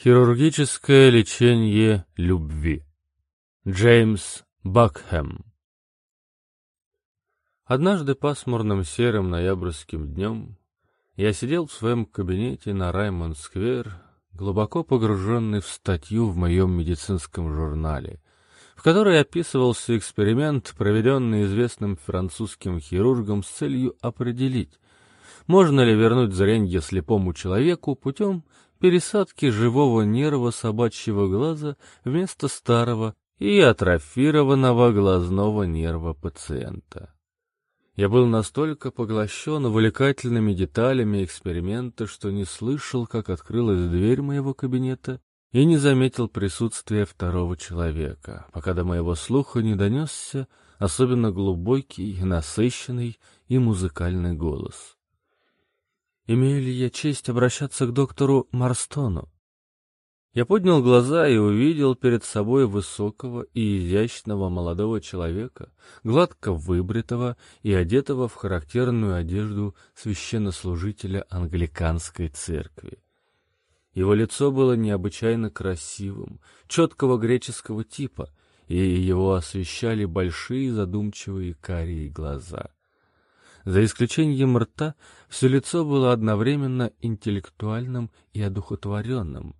Хирургическое лечение любви. Джеймс Бакхэм. Однажды пасмурным серым ноябрьским днем я сидел в своем кабинете на Раймонд-сквер, глубоко погруженный в статью в моем медицинском журнале, в которой описывался эксперимент, проведенный известным французским хирургом с целью определить, можно ли вернуть зрение слепому человеку путем пересадки живого нерва собачьего глаза вместо старого и атрофированного глазного нерва пациента. Я был настолько поглощен увлекательными деталями эксперимента, что не слышал, как открылась дверь моего кабинета, и не заметил присутствия второго человека, пока до моего слуха не донесся особенно глубокий, насыщенный и музыкальный голос. Имею ли я честь обращаться к доктору Марстону? Я поднял глаза и увидел перед собой высокого и изящного молодого человека, гладко выбритого и одетого в характерную одежду священнослужителя англиканской церкви. Его лицо было необычайно красивым, четкого греческого типа, и его освещали большие задумчивые карие глаза. За исключением рта, все лицо было одновременно интеллектуальным и одухотворенным,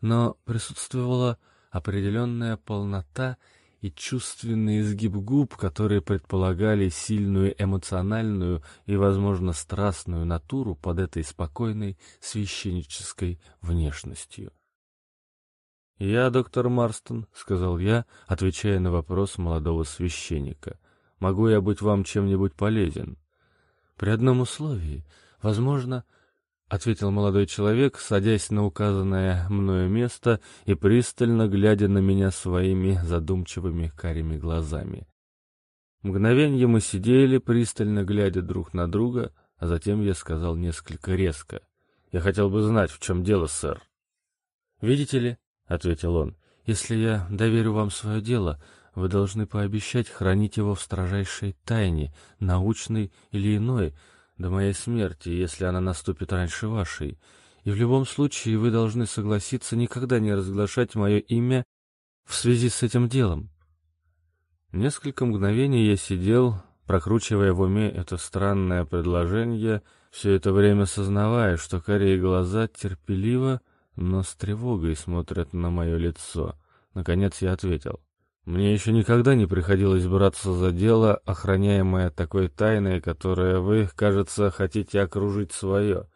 но присутствовала определенная полнота и чувственный изгиб губ, которые предполагали сильную эмоциональную и, возможно, страстную натуру под этой спокойной священнической внешностью. «Я доктор Марстон», — сказал я, отвечая на вопрос молодого священника. «Могу я быть вам чем-нибудь полезен?» При одном условии, возможно, — ответил молодой человек, садясь на указанное мною место и пристально глядя на меня своими задумчивыми карими глазами. Мгновенье мы сидели, пристально глядя друг на друга, а затем я сказал несколько резко. «Я хотел бы знать, в чем дело, сэр». «Видите ли», — ответил он, — «если я доверю вам свое дело, вы должны пообещать хранить его в строжайшей тайне, научной или иной, до моей смерти, если она наступит раньше вашей. И в любом случае вы должны согласиться никогда не разглашать мое имя в связи с этим делом. Несколько мгновений я сидел, прокручивая в уме это странное предложение, все это время сознавая, что карие глаза терпеливо, но с тревогой смотрят на мое лицо. Наконец я ответил. Мне еще никогда не приходилось браться за дело, охраняемое такой тайной, которое вы, кажется, хотите окружить свое.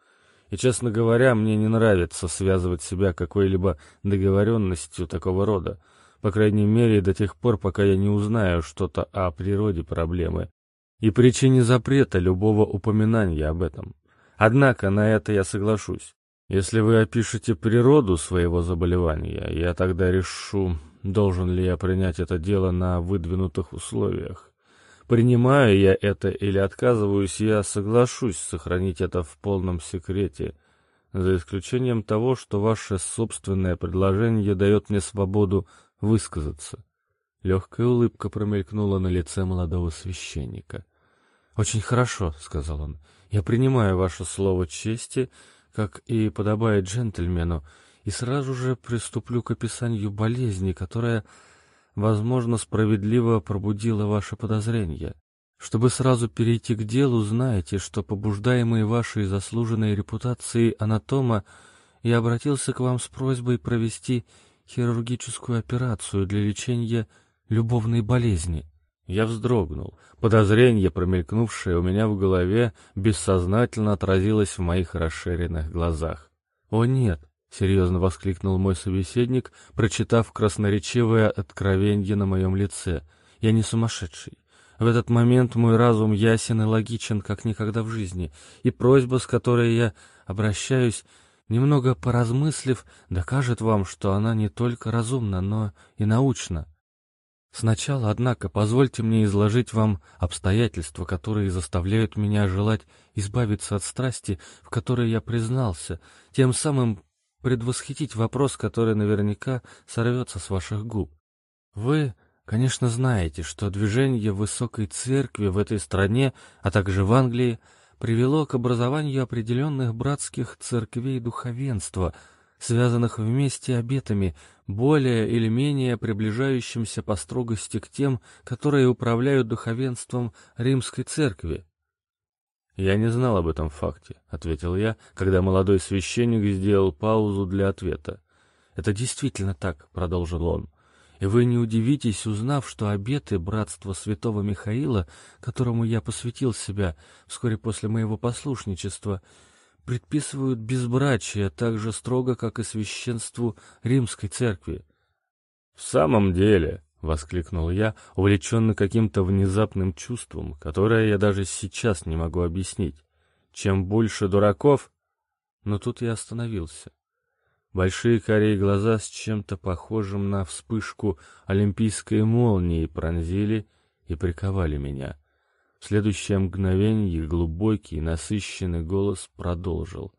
И, честно говоря, мне не нравится связывать себя какой-либо договоренностью такого рода, по крайней мере, до тех пор, пока я не узнаю что-то о природе проблемы и причине запрета любого упоминания об этом. Однако на это я соглашусь. Если вы опишете природу своего заболевания, я тогда решу, Должен ли я принять это дело на выдвинутых условиях? Принимаю я это или отказываюсь, я соглашусь сохранить это в полном секрете, за исключением того, что ваше собственное предложение дает мне свободу высказаться. Легкая улыбка промелькнула на лице молодого священника. «Очень хорошо», — сказал он. «Я принимаю ваше слово чести, как и подобает джентльмену, и сразу же приступлю к описанию болезни, которая, возможно, справедливо пробудила ваши подозрения. Чтобы сразу перейти к делу, знаете, что, побуждаемый вашей заслуженной репутацией анатома, я обратился к вам с просьбой провести хирургическую операцию для лечения любовной болезни. Я вздрогнул. Подозрение, промелькнувшее у меня в голове, бессознательно отразилось в моих расширенных глазах. О нет, — серьезно воскликнул мой собеседник, прочитав красноречивое откровенье на моем лице. «Я не сумасшедший. В этот момент мой разум ясен и логичен, как никогда в жизни, и просьба, с которой я обращаюсь, немного поразмыслив, докажет вам, что она не только разумна, но и научна. Сначала, однако, позвольте мне изложить вам обстоятельства, которые заставляют меня желать избавиться от страсти, в которой я признался, тем самым предвосхитить вопрос, который наверняка сорвется с ваших губ. Вы, конечно, знаете, что движение высокой церкви в этой стране, а также в Англии, привело к образованию определенных братских церквей духовенства, связанных вместе обетами, более или менее приближающимся по строгости к тем, которые управляют духовенством римской церкви. «Я не знал об этом факте», — ответил я, когда молодой священник сделал паузу для ответа. «Это действительно так», — продолжил он. «И вы не удивитесь, узнав, что обеты братства святого Михаила, которому я посвятил себя вскоре после моего послушничества, предписывают безбрачие так же строго, как и священству римской церкви». «В самом деле», — воскликнул я, увлеченный каким-то внезапным чувством, которое я даже сейчас не могу объяснить. «Чем больше дураков...» Но тут я остановился. Большие карие глаза с чем-то похожим на вспышку олимпийской молнии пронзили и приковали меня. В следующее мгновение глубокий, насыщенный голос продолжил.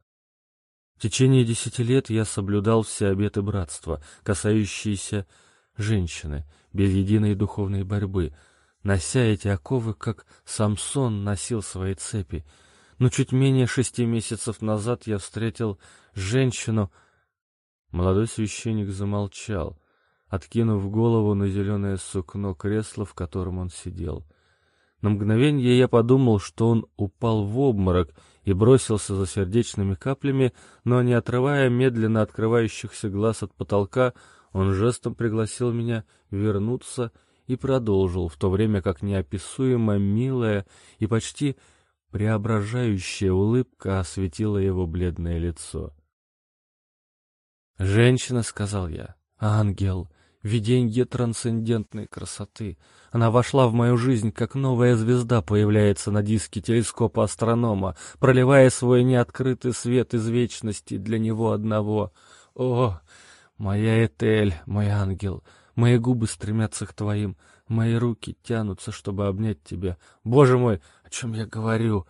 В течение десяти лет я соблюдал все обеты братства, касающиеся женщины, без единой духовной борьбы, нося эти оковы, как Самсон носил свои цепи. Но чуть менее шести месяцев назад я встретил женщину, Молодой священник замолчал, откинув голову на зеленое сукно кресла, в котором он сидел. На мгновение я подумал, что он упал в обморок и бросился за сердечными каплями, но, не отрывая медленно открывающихся глаз от потолка, он жестом пригласил меня вернуться и продолжил, в то время как неописуемо милая и почти преображающая улыбка осветила его бледное лицо. «Женщина», — сказал я, — «ангел, виденье трансцендентной красоты. Она вошла в мою жизнь, как новая звезда появляется на диске телескопа астронома, проливая свой неоткрытый свет из вечности для него одного. О, моя Этель, мой ангел, мои губы стремятся к твоим, мои руки тянутся, чтобы обнять тебя. Боже мой, о чем я говорю?»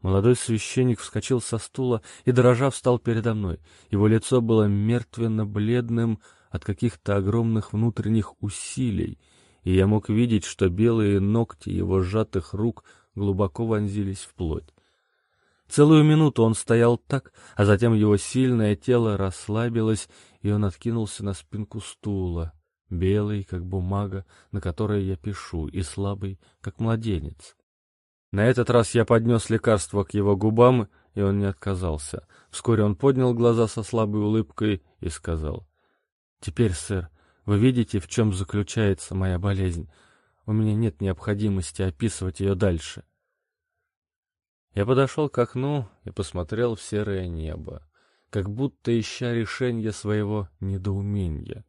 Молодой священник вскочил со стула и, дрожа, встал передо мной. Его лицо было мертвенно-бледным от каких-то огромных внутренних усилий, и я мог видеть, что белые ногти его сжатых рук глубоко вонзились в плоть. Целую минуту он стоял так, а затем его сильное тело расслабилось, и он откинулся на спинку стула, белый, как бумага, на которой я пишу, и слабый, как младенец. На этот раз я поднес лекарство к его губам, и он не отказался. Вскоре он поднял глаза со слабой улыбкой и сказал. «Теперь, сэр, вы видите, в чем заключается моя болезнь. У меня нет необходимости описывать ее дальше». Я подошел к окну и посмотрел в серое небо, как будто ища решение своего недоумения.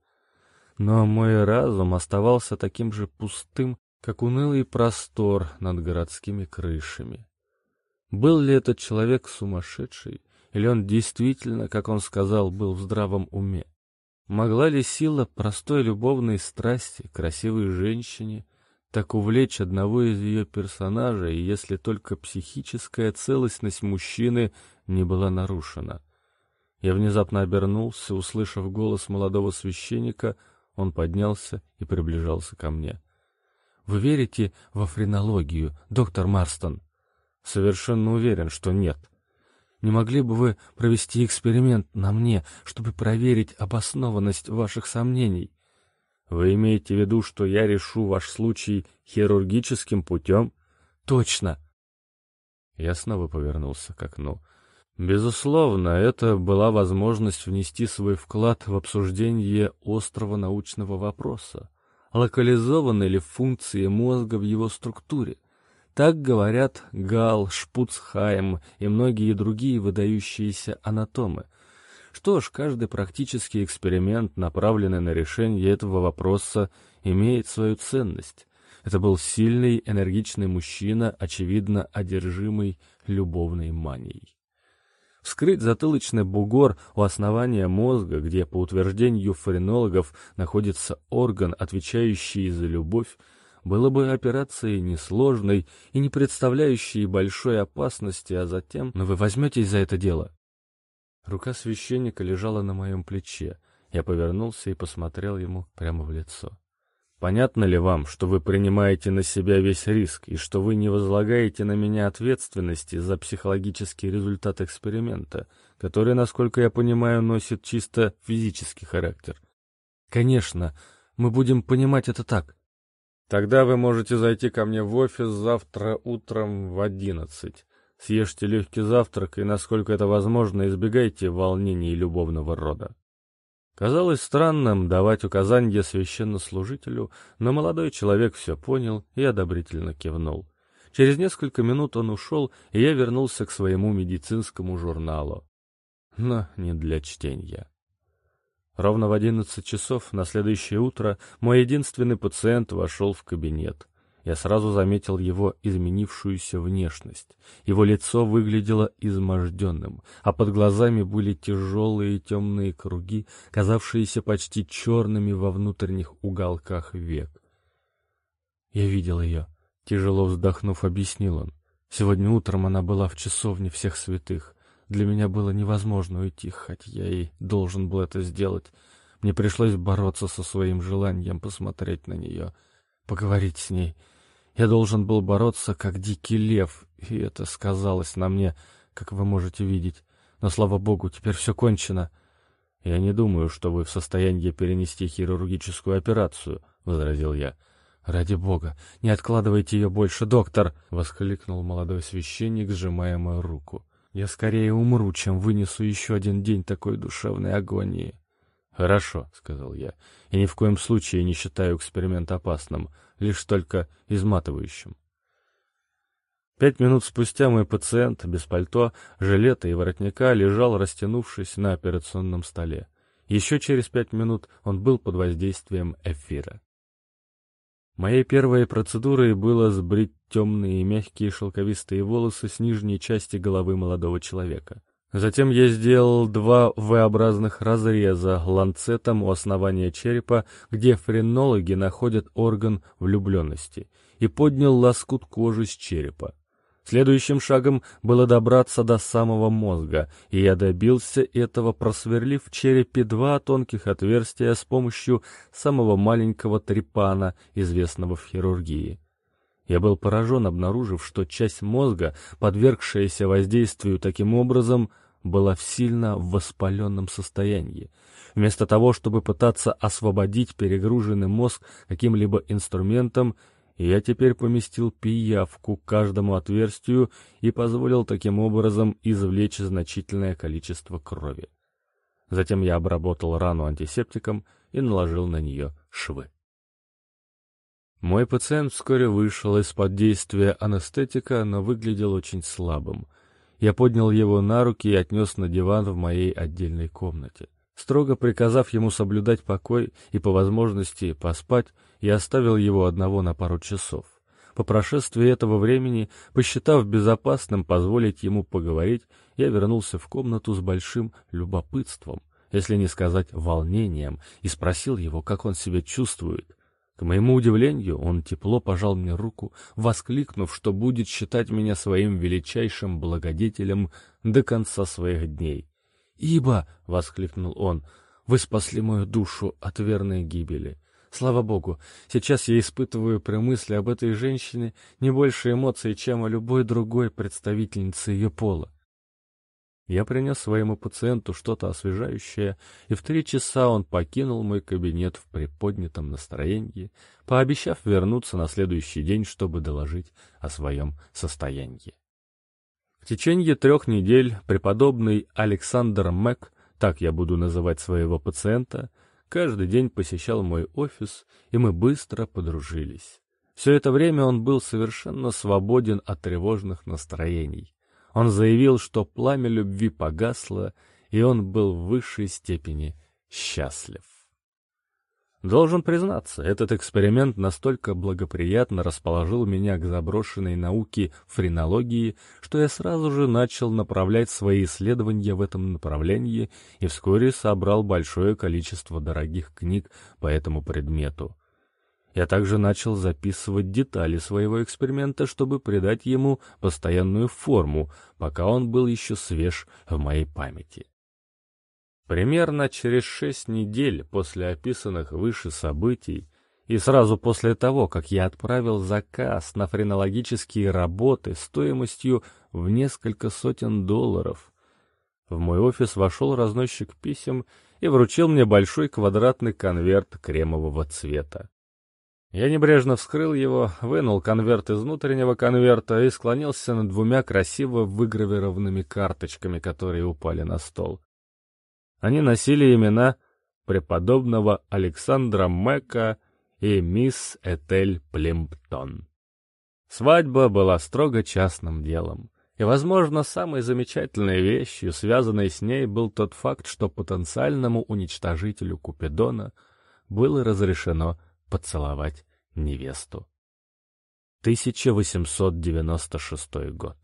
Но мой разум оставался таким же пустым, как унылый простор над городскими крышами. Был ли этот человек сумасшедший, или он действительно, как он сказал, был в здравом уме? Могла ли сила простой любовной страсти красивой женщине так увлечь одного из ее персонажей, если только психическая целостность мужчины не была нарушена? Я внезапно обернулся, услышав голос молодого священника, он поднялся и приближался ко мне. Вы верите во френологию, доктор Марстон? Совершенно уверен, что нет. Не могли бы вы провести эксперимент на мне, чтобы проверить обоснованность ваших сомнений? Вы имеете в виду, что я решу ваш случай хирургическим путем? Точно. Я снова повернулся к окну. Безусловно, это была возможность внести свой вклад в обсуждение острого научного вопроса локализованы ли функции мозга в его структуре. Так говорят Гал, Шпуцхайм и многие другие выдающиеся анатомы. Что ж, каждый практический эксперимент, направленный на решение этого вопроса, имеет свою ценность. Это был сильный, энергичный мужчина, очевидно одержимый любовной манией. Вскрыть затылочный бугор у основания мозга, где, по утверждению френологов, находится орган, отвечающий за любовь, было бы операцией несложной и не представляющей большой опасности, а затем... Но вы возьметесь за это дело? Рука священника лежала на моем плече. Я повернулся и посмотрел ему прямо в лицо. Понятно ли вам, что вы принимаете на себя весь риск и что вы не возлагаете на меня ответственности за психологический результат эксперимента, который, насколько я понимаю, носит чисто физический характер? Конечно, мы будем понимать это так. Тогда вы можете зайти ко мне в офис завтра утром в одиннадцать. Съешьте легкий завтрак и, насколько это возможно, избегайте волнений любовного рода. Казалось странным давать указания священнослужителю, но молодой человек все понял и одобрительно кивнул. Через несколько минут он ушел, и я вернулся к своему медицинскому журналу. Но не для чтения. Ровно в одиннадцать часов на следующее утро мой единственный пациент вошел в кабинет. Я сразу заметил его изменившуюся внешность. Его лицо выглядело изможденным, а под глазами были тяжелые темные круги, казавшиеся почти черными во внутренних уголках век. «Я видел ее», — тяжело вздохнув, объяснил он. «Сегодня утром она была в часовне всех святых. Для меня было невозможно уйти, хоть я и должен был это сделать. Мне пришлось бороться со своим желанием посмотреть на нее, поговорить с ней. Я должен был бороться, как дикий лев, и это сказалось на мне, как вы можете видеть. Но, слава богу, теперь все кончено. — Я не думаю, что вы в состоянии перенести хирургическую операцию, — возразил я. — Ради бога, не откладывайте ее больше, доктор! — воскликнул молодой священник, сжимая мою руку. Я скорее умру, чем вынесу еще один день такой душевной агонии. «Хорошо», — сказал я, — «и ни в коем случае не считаю эксперимент опасным, лишь только изматывающим». Пять минут спустя мой пациент, без пальто, жилета и воротника, лежал, растянувшись на операционном столе. Еще через пять минут он был под воздействием эфира. Моей первой процедурой было сбрить темные мягкие шелковистые волосы с нижней части головы молодого человека. Затем я сделал два V-образных разреза ланцетом у основания черепа, где френологи находят орган влюбленности, и поднял лоскут кожи с черепа. Следующим шагом было добраться до самого мозга, и я добился этого, просверлив в черепе два тонких отверстия с помощью самого маленького трепана, известного в хирургии. Я был поражен, обнаружив, что часть мозга, подвергшаяся воздействию таким образом, была в сильно воспаленном состоянии. Вместо того, чтобы пытаться освободить перегруженный мозг каким-либо инструментом, я теперь поместил пиявку к каждому отверстию и позволил таким образом извлечь значительное количество крови. Затем я обработал рану антисептиком и наложил на нее швы. Мой пациент вскоре вышел из-под действия анестетика, но выглядел очень слабым. Я поднял его на руки и отнес на диван в моей отдельной комнате. Строго приказав ему соблюдать покой и по возможности поспать, я оставил его одного на пару часов. По прошествии этого времени, посчитав безопасным позволить ему поговорить, я вернулся в комнату с большим любопытством, если не сказать волнением, и спросил его, как он себя чувствует. К моему удивлению, он тепло пожал мне руку, воскликнув, что будет считать меня своим величайшим благодетелем до конца своих дней. «Ибо», — воскликнул он, — «вы спасли мою душу от верной гибели. Слава Богу, сейчас я испытываю при мысли об этой женщине не больше эмоций, чем о любой другой представительнице ее пола. Я принес своему пациенту что-то освежающее, и в три часа он покинул мой кабинет в приподнятом настроении, пообещав вернуться на следующий день, чтобы доложить о своем состоянии. В течение трех недель преподобный Александр Мэк, так я буду называть своего пациента, каждый день посещал мой офис, и мы быстро подружились. Все это время он был совершенно свободен от тревожных настроений. Он заявил, что пламя любви погасло, и он был в высшей степени счастлив. Должен признаться, этот эксперимент настолько благоприятно расположил меня к заброшенной науке френологии, что я сразу же начал направлять свои исследования в этом направлении и вскоре собрал большое количество дорогих книг по этому предмету. Я также начал записывать детали своего эксперимента, чтобы придать ему постоянную форму, пока он был еще свеж в моей памяти. Примерно через шесть недель после описанных выше событий И сразу после того, как я отправил заказ на френологические работы стоимостью в несколько сотен долларов, в мой офис вошел разносчик писем и вручил мне большой квадратный конверт кремового цвета. Я небрежно вскрыл его, вынул конверт из внутреннего конверта и склонился над двумя красиво выгравированными карточками, которые упали на стол. Они носили имена преподобного Александра Мэка и мисс Этель Племптон. Свадьба была строго частным делом, и, возможно, самой замечательной вещью, связанной с ней, был тот факт, что потенциальному уничтожителю Купидона было разрешено поцеловать невесту. 1896 год.